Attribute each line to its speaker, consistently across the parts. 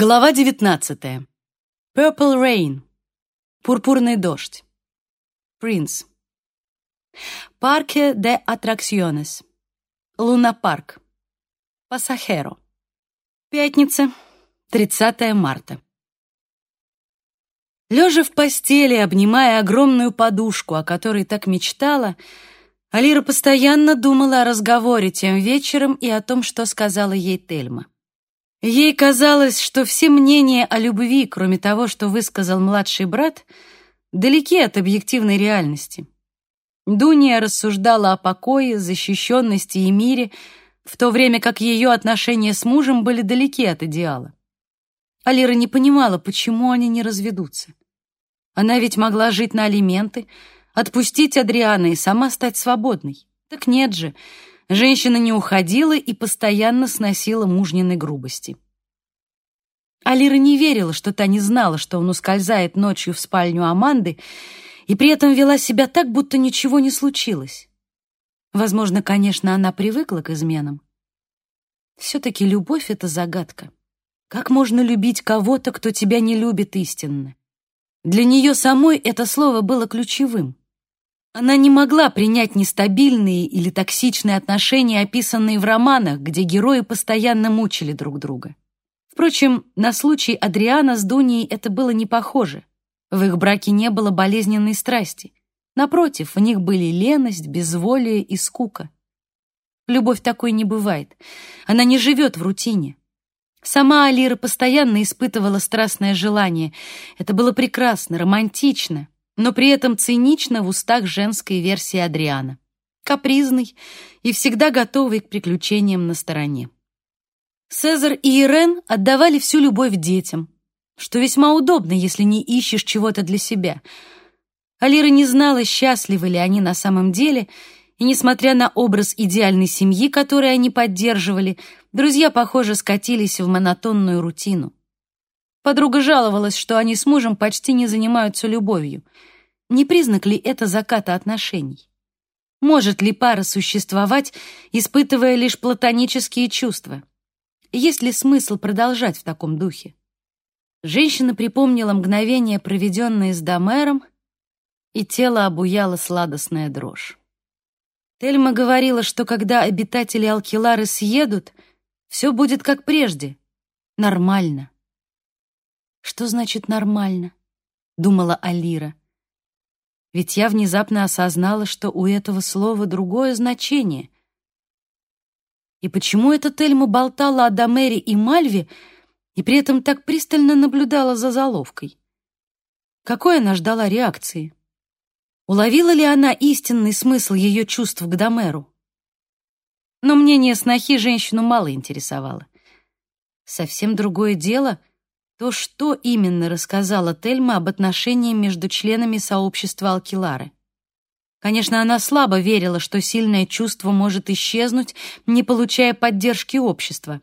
Speaker 1: Глава 19. Purple Rain. Пурпурный дождь. Принц. Парке де Атракционес. Луна-парк. Пасахеро. Пятница, 30 марта. Лежа в постели, обнимая огромную подушку, о которой так мечтала, Алира постоянно думала о разговоре тем вечером и о том, что сказала ей Тельма. Ей казалось, что все мнения о любви, кроме того, что высказал младший брат, далеки от объективной реальности. Дуния рассуждала о покое, защищенности и мире, в то время как ее отношения с мужем были далеки от идеала. Алира не понимала, почему они не разведутся. Она ведь могла жить на алименты, отпустить Адриана и сама стать свободной. Так нет же, Женщина не уходила и постоянно сносила мужниной грубости. Алира не верила, что та не знала, что он ускользает ночью в спальню Аманды, и при этом вела себя так, будто ничего не случилось. Возможно, конечно, она привыкла к изменам. Все-таки любовь — это загадка. Как можно любить кого-то, кто тебя не любит истинно? Для нее самой это слово было ключевым. Она не могла принять нестабильные или токсичные отношения, описанные в романах, где герои постоянно мучили друг друга. Впрочем, на случай Адриана с Дуней это было не похоже. В их браке не было болезненной страсти. Напротив, в них были леность, безволие и скука. Любовь такой не бывает. Она не живет в рутине. Сама Алира постоянно испытывала страстное желание. Это было прекрасно, романтично, но при этом цинично в устах женской версии Адриана. Капризный и всегда готовый к приключениям на стороне. Цезарь и Ирен отдавали всю любовь детям, что весьма удобно, если не ищешь чего-то для себя. Алира не знала, счастливы ли они на самом деле, и, несмотря на образ идеальной семьи, который они поддерживали, друзья, похоже, скатились в монотонную рутину. Подруга жаловалась, что они с мужем почти не занимаются любовью. Не признак ли это заката отношений? Может ли пара существовать, испытывая лишь платонические чувства? Есть ли смысл продолжать в таком духе? Женщина припомнила мгновение, проведенное с Домером, и тело обуяла сладостная дрожь. Тельма говорила, что когда обитатели Алкилары съедут, все будет как прежде, нормально. Что значит «нормально»? Думала Алира. Ведь я внезапно осознала, что у этого слова другое значение. И почему эта Тельма болтала о Домере и Мальве и при этом так пристально наблюдала за заловкой? Какой она ждала реакции? Уловила ли она истинный смысл ее чувств к Домеру? Но мнение снохи женщину мало интересовало. Совсем другое дело то, что именно рассказала Тельма об отношениях между членами сообщества Алкилары. Конечно, она слабо верила, что сильное чувство может исчезнуть, не получая поддержки общества.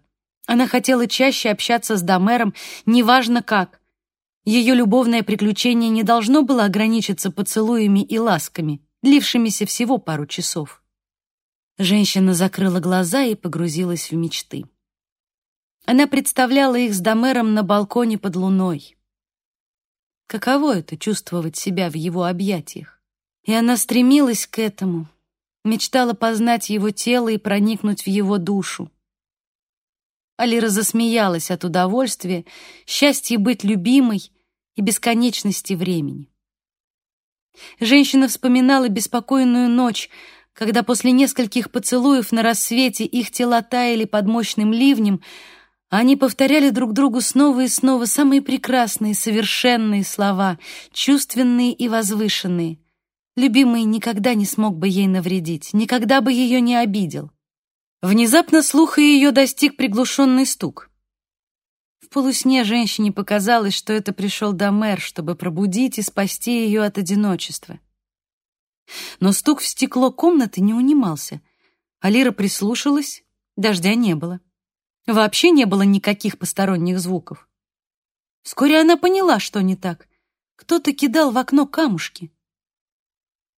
Speaker 1: Она хотела чаще общаться с Домером, неважно как. Ее любовное приключение не должно было ограничиться поцелуями и ласками, длившимися всего пару часов. Женщина закрыла глаза и погрузилась в мечты. Она представляла их с Домером на балконе под луной. Каково это — чувствовать себя в его объятиях? И она стремилась к этому, мечтала познать его тело и проникнуть в его душу. Алира засмеялась от удовольствия, счастья быть любимой и бесконечности времени. Женщина вспоминала беспокойную ночь, когда после нескольких поцелуев на рассвете их тела таяли под мощным ливнем, они повторяли друг другу снова и снова самые прекрасные, совершенные слова, чувственные и возвышенные. Любимый никогда не смог бы ей навредить, никогда бы ее не обидел. Внезапно слуха ее достиг приглушенный стук. В полусне женщине показалось, что это пришел Домер, чтобы пробудить и спасти ее от одиночества. Но стук в стекло комнаты не унимался. Алира прислушалась, дождя не было. Вообще не было никаких посторонних звуков. Вскоре она поняла, что не так. Кто-то кидал в окно камушки.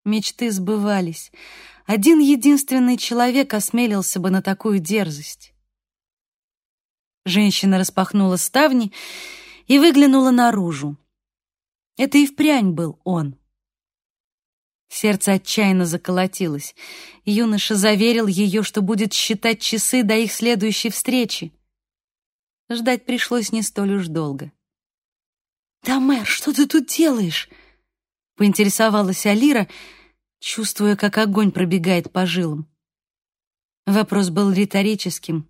Speaker 1: Мечты сбывались. Один единственный человек осмелился бы на такую дерзость. Женщина распахнула ставни и выглянула наружу. Это и впрямь был он. Сердце отчаянно заколотилось. Юноша заверил ее, что будет считать часы до их следующей встречи. Ждать пришлось не столь уж долго. «Да, мэр, что ты тут делаешь?» — поинтересовалась Алира, чувствуя, как огонь пробегает по жилам. Вопрос был риторическим,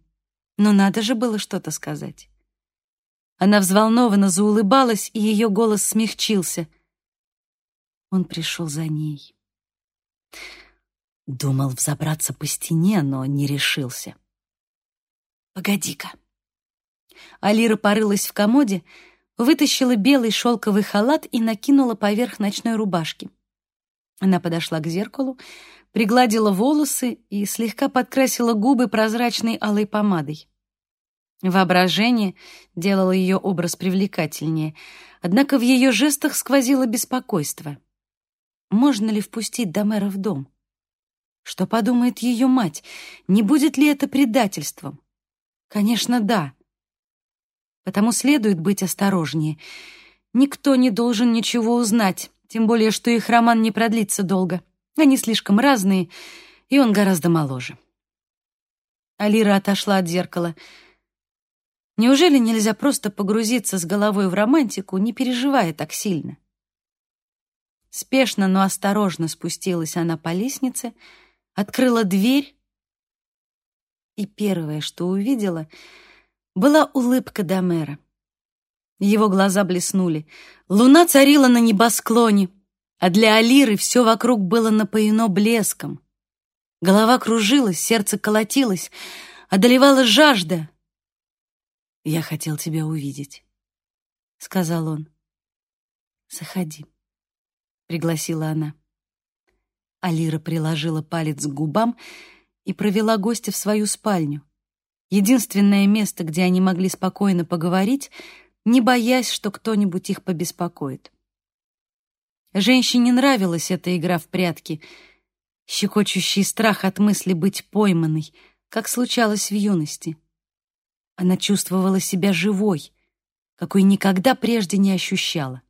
Speaker 1: но надо же было что-то сказать. Она взволнованно заулыбалась, и ее голос смягчился. Он пришел за ней. Думал взобраться по стене, но не решился. «Погоди-ка». Алира порылась в комоде, вытащила белый шелковый халат и накинула поверх ночной рубашки. Она подошла к зеркалу, пригладила волосы и слегка подкрасила губы прозрачной алой помадой. Воображение делало ее образ привлекательнее, однако в ее жестах сквозило беспокойство. Можно ли впустить Домера в дом? Что подумает ее мать? Не будет ли это предательством? Конечно, да. Потому следует быть осторожнее. Никто не должен ничего узнать, тем более, что их роман не продлится долго. Они слишком разные, и он гораздо моложе. Алира отошла от зеркала — Неужели нельзя просто погрузиться с головой в романтику, не переживая так сильно? Спешно, но осторожно спустилась она по лестнице, открыла дверь, и первое, что увидела, была улыбка Домера. Его глаза блеснули. Луна царила на небосклоне, а для Алиры все вокруг было напоено блеском. Голова кружилась, сердце колотилось, одолевала жажда — «Я хотел тебя увидеть», — сказал он. «Заходи», — пригласила она. Алира приложила палец к губам и провела гостя в свою спальню. Единственное место, где они могли спокойно поговорить, не боясь, что кто-нибудь их побеспокоит. Женщине нравилась эта игра в прятки, щекочущий страх от мысли быть пойманной, как случалось в юности. Она чувствовала себя живой, какой никогда прежде не ощущала.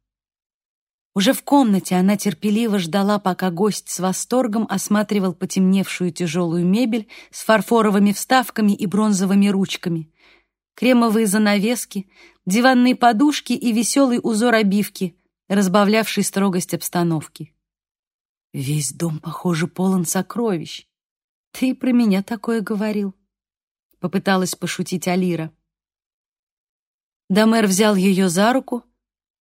Speaker 1: Уже в комнате она терпеливо ждала, пока гость с восторгом осматривал потемневшую тяжелую мебель с фарфоровыми вставками и бронзовыми ручками, кремовые занавески, диванные подушки и веселый узор обивки, разбавлявший строгость обстановки. Весь дом, похоже, полон сокровищ. Ты про меня такое говорил. — попыталась пошутить Алира. Дамер взял ее за руку,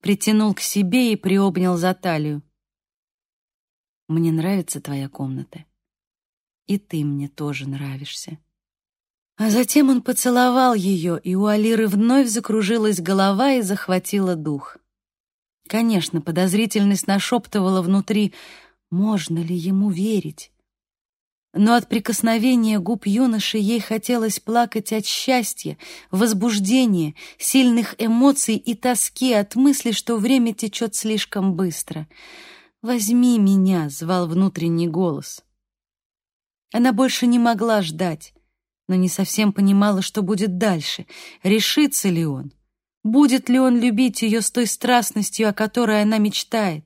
Speaker 1: притянул к себе и приобнял за талию. «Мне нравится твоя комната. И ты мне тоже нравишься». А затем он поцеловал ее, и у Алиры вновь закружилась голова и захватила дух. Конечно, подозрительность нашептывала внутри, можно ли ему верить но от прикосновения губ юноши ей хотелось плакать от счастья, возбуждения, сильных эмоций и тоски от мысли, что время течет слишком быстро. «Возьми меня», — звал внутренний голос. Она больше не могла ждать, но не совсем понимала, что будет дальше. Решится ли он? Будет ли он любить ее с той страстностью, о которой она мечтает?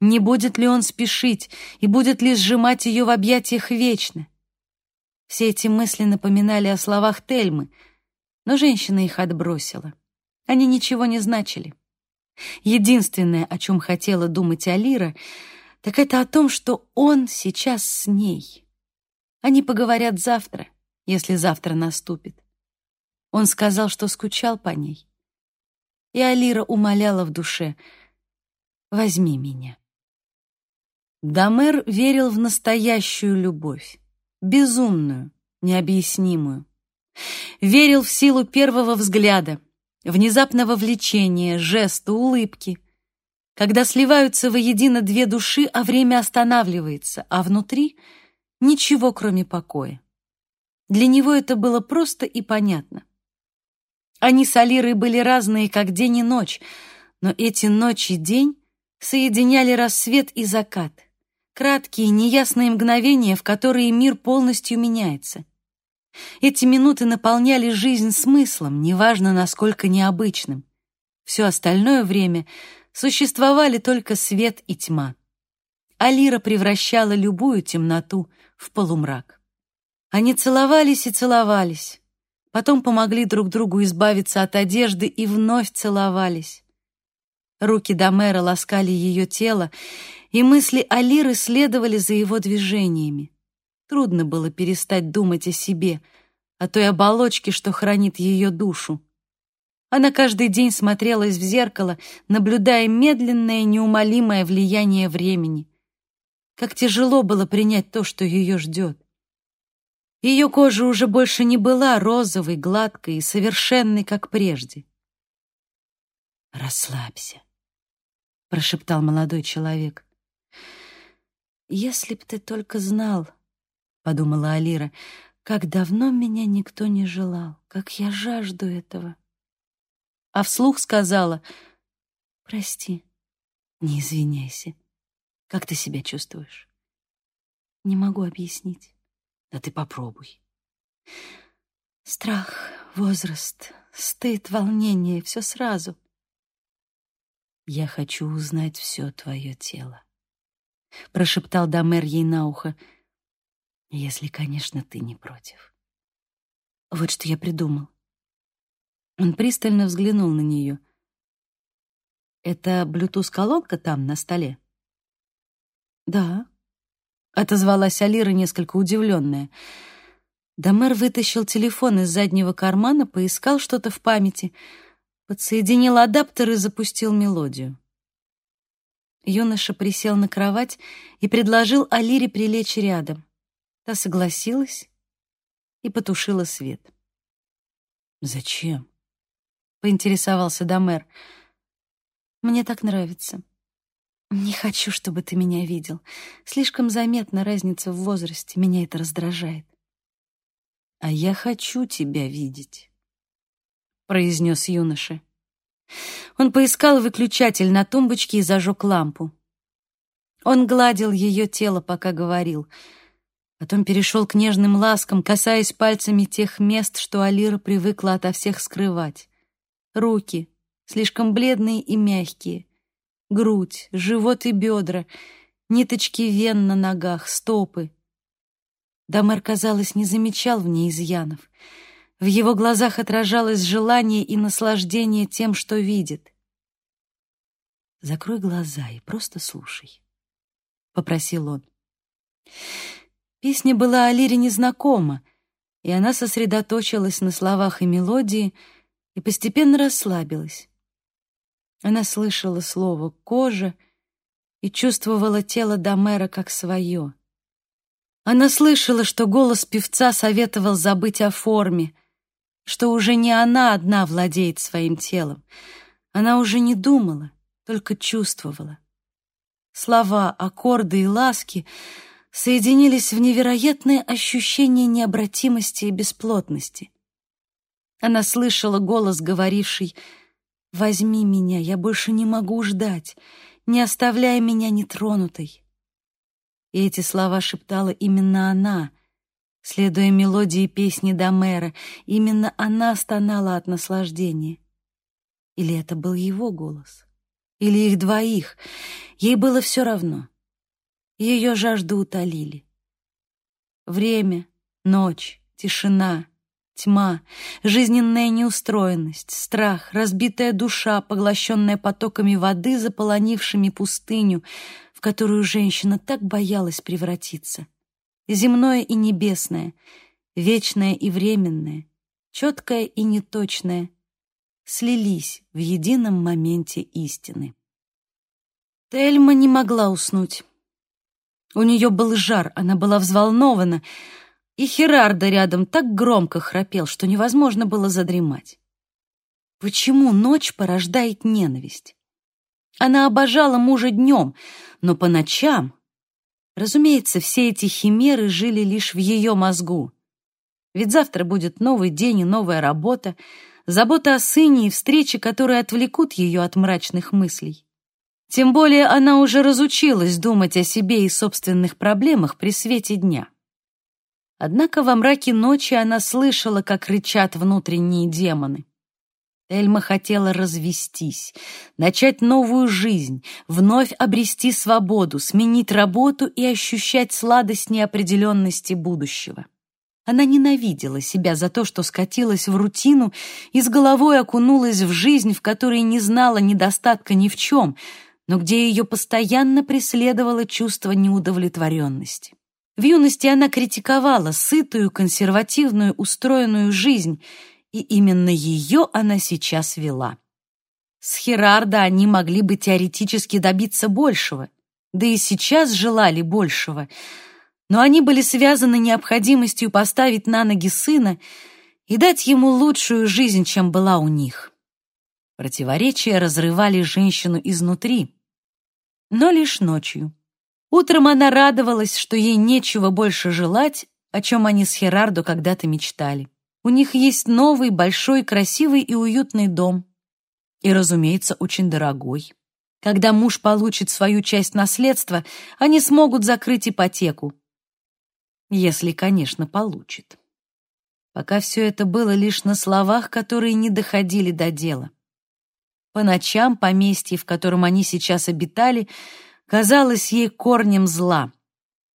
Speaker 1: Не будет ли он спешить и будет ли сжимать ее в объятиях вечно? Все эти мысли напоминали о словах Тельмы, но женщина их отбросила. Они ничего не значили. Единственное, о чем хотела думать Алира, так это о том, что он сейчас с ней. Они поговорят завтра, если завтра наступит. Он сказал, что скучал по ней. И Алира умоляла в душе «Возьми меня». Дамер верил в настоящую любовь, безумную, необъяснимую. Верил в силу первого взгляда, внезапного влечения, жеста, улыбки. Когда сливаются воедино две души, а время останавливается, а внутри ничего, кроме покоя. Для него это было просто и понятно. Они с Алирой были разные, как день и ночь, но эти ночь и день соединяли рассвет и закат — краткие, неясные мгновения, в которые мир полностью меняется. Эти минуты наполняли жизнь смыслом, неважно, насколько необычным. Все остальное время существовали только свет и тьма. Алира превращала любую темноту в полумрак. Они целовались и целовались, потом помогли друг другу избавиться от одежды и вновь целовались. Руки Домера ласкали ее тело, и мысли Алиры следовали за его движениями. Трудно было перестать думать о себе, о той оболочке, что хранит ее душу. Она каждый день смотрелась в зеркало, наблюдая медленное, неумолимое влияние времени. Как тяжело было принять то, что ее ждет. Ее кожа уже больше не была розовой, гладкой и совершенной, как прежде. «Расслабься», — прошептал молодой человек. «Если б ты только знал», — подумала Алира, — «как давно меня никто не желал, как я жажду этого». А вслух сказала, «Прости, не извиняйся. Как ты себя чувствуешь?» «Не могу объяснить». «Да ты попробуй». Страх, возраст, стыд, волнение — все сразу — «Я хочу узнать все твое тело», — прошептал Дамер ей на ухо, «если, конечно, ты не против». Вот что я придумал. Он пристально взглянул на нее. «Это Bluetooth-колонка там, на столе?» «Да», — отозвалась Алира, несколько удивленная. Дамер вытащил телефон из заднего кармана, поискал что-то в памяти — подсоединил адаптер и запустил мелодию. Юноша присел на кровать и предложил Алире прилечь рядом. Та согласилась и потушила свет. «Зачем?» — поинтересовался Домер. «Мне так нравится. Не хочу, чтобы ты меня видел. Слишком заметна разница в возрасте, меня это раздражает». «А я хочу тебя видеть» произнес юноша. Он поискал выключатель на тумбочке и зажег лампу. Он гладил ее тело, пока говорил. Потом перешел к нежным ласкам, касаясь пальцами тех мест, что Алира привыкла ото всех скрывать. Руки, слишком бледные и мягкие. Грудь, живот и бедра, ниточки вен на ногах, стопы. Дамер, казалось, не замечал в ней изъянов — в его глазах отражалось желание и наслаждение тем, что видит. «Закрой глаза и просто слушай», — попросил он. Песня была Алире незнакома, и она сосредоточилась на словах и мелодии и постепенно расслабилась. Она слышала слово «кожа» и чувствовала тело Домера как свое. Она слышала, что голос певца советовал забыть о форме — что уже не она одна владеет своим телом. Она уже не думала, только чувствовала. Слова, аккорды и ласки соединились в невероятное ощущение необратимости и бесплотности. Она слышала голос, говоривший «Возьми меня, я больше не могу ждать, не оставляй меня нетронутой». И эти слова шептала именно она, Следуя мелодии песни Домера, именно она стонала от наслаждения. Или это был его голос? Или их двоих? Ей было все равно. Ее жажду утолили. Время, ночь, тишина, тьма, жизненная неустроенность, страх, разбитая душа, поглощенная потоками воды, заполонившими пустыню, в которую женщина так боялась превратиться — земное и небесное, вечное и временное, четкое и неточное, слились в едином моменте истины. Тельма не могла уснуть. У нее был жар, она была взволнована, и Херарда рядом так громко храпел, что невозможно было задремать. Почему ночь порождает ненависть? Она обожала мужа днем, но по ночам Разумеется, все эти химеры жили лишь в ее мозгу. Ведь завтра будет новый день и новая работа, забота о сыне и встречи, которые отвлекут ее от мрачных мыслей. Тем более она уже разучилась думать о себе и собственных проблемах при свете дня. Однако во мраке ночи она слышала, как рычат внутренние демоны. Эльма хотела развестись, начать новую жизнь, вновь обрести свободу, сменить работу и ощущать сладость неопределенности будущего. Она ненавидела себя за то, что скатилась в рутину и с головой окунулась в жизнь, в которой не знала недостатка ни в чем, но где ее постоянно преследовало чувство неудовлетворенности. В юности она критиковала сытую, консервативную, устроенную жизнь, и именно ее она сейчас вела. С Херарда они могли бы теоретически добиться большего, да и сейчас желали большего, но они были связаны необходимостью поставить на ноги сына и дать ему лучшую жизнь, чем была у них. Противоречия разрывали женщину изнутри, но лишь ночью. Утром она радовалась, что ей нечего больше желать, о чем они с Херардо когда-то мечтали. У них есть новый, большой, красивый и уютный дом. И, разумеется, очень дорогой. Когда муж получит свою часть наследства, они смогут закрыть ипотеку. Если, конечно, получит. Пока все это было лишь на словах, которые не доходили до дела. По ночам поместье, в котором они сейчас обитали, казалось ей корнем зла.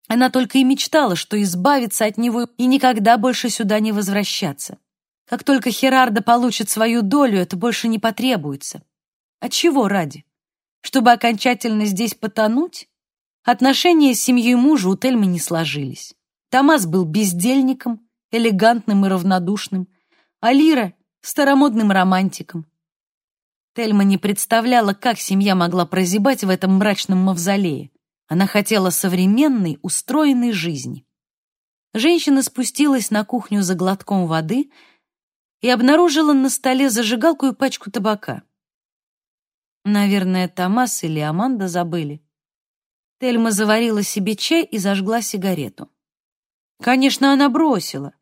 Speaker 1: Она только и мечтала, что избавиться от него и никогда больше сюда не возвращаться. Как только Херарда получит свою долю, это больше не потребуется. От чего ради? Чтобы окончательно здесь потонуть? Отношения с семьей мужа у Тельмы не сложились. Томас был бездельником, элегантным и равнодушным, а Лира — старомодным романтиком. Тельма не представляла, как семья могла прозябать в этом мрачном мавзолее. Она хотела современной, устроенной жизни. Женщина спустилась на кухню за глотком воды и обнаружила на столе зажигалку и пачку табака. Наверное, Томас или Аманда забыли. Тельма заварила себе чай и зажгла сигарету. Конечно, она бросила,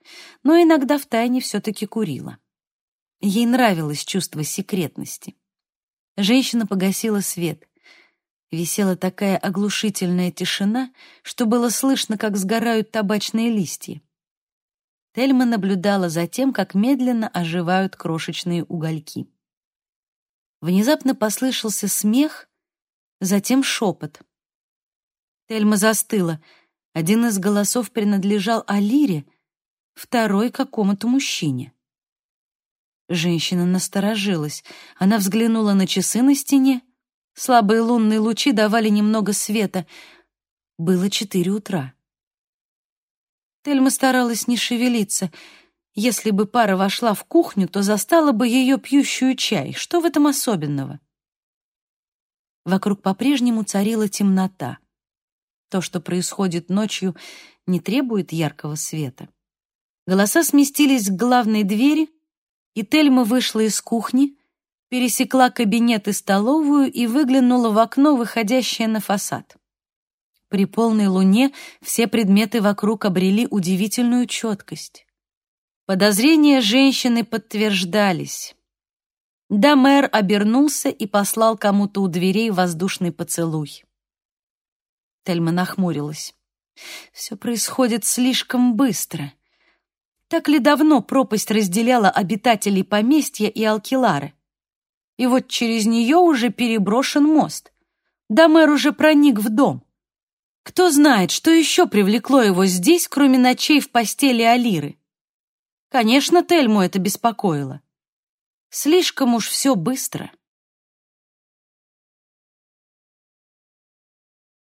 Speaker 1: но иногда втайне все-таки курила. Ей нравилось чувство секретности. Женщина погасила свет. Висела такая оглушительная тишина, что было слышно, как сгорают табачные листья. Тельма наблюдала за тем, как медленно оживают крошечные угольки. Внезапно послышался смех, затем шепот. Тельма застыла. Один из голосов принадлежал Алире, второй — какому-то мужчине. Женщина насторожилась. Она взглянула на часы на стене. Слабые лунные лучи давали немного света. Было четыре утра. Тельма старалась не шевелиться. Если бы пара вошла в кухню, то застала бы ее пьющую чай. Что в этом особенного? Вокруг по-прежнему царила темнота. То, что происходит ночью, не требует яркого света. Голоса сместились к главной двери — и Тельма вышла из кухни, пересекла кабинет и столовую и выглянула в окно, выходящее на фасад. При полной луне все предметы вокруг обрели удивительную четкость. Подозрения женщины подтверждались. Дамер обернулся и послал кому-то у дверей воздушный поцелуй. Тельма нахмурилась. Все происходит слишком быстро. Так ли давно пропасть разделяла обитателей поместья и Алкилары? И вот через нее уже переброшен мост. Дамер уже проник в дом. Кто знает, что еще привлекло его здесь, кроме ночей в постели Алиры? Конечно, Тельму это беспокоило. Слишком уж все быстро.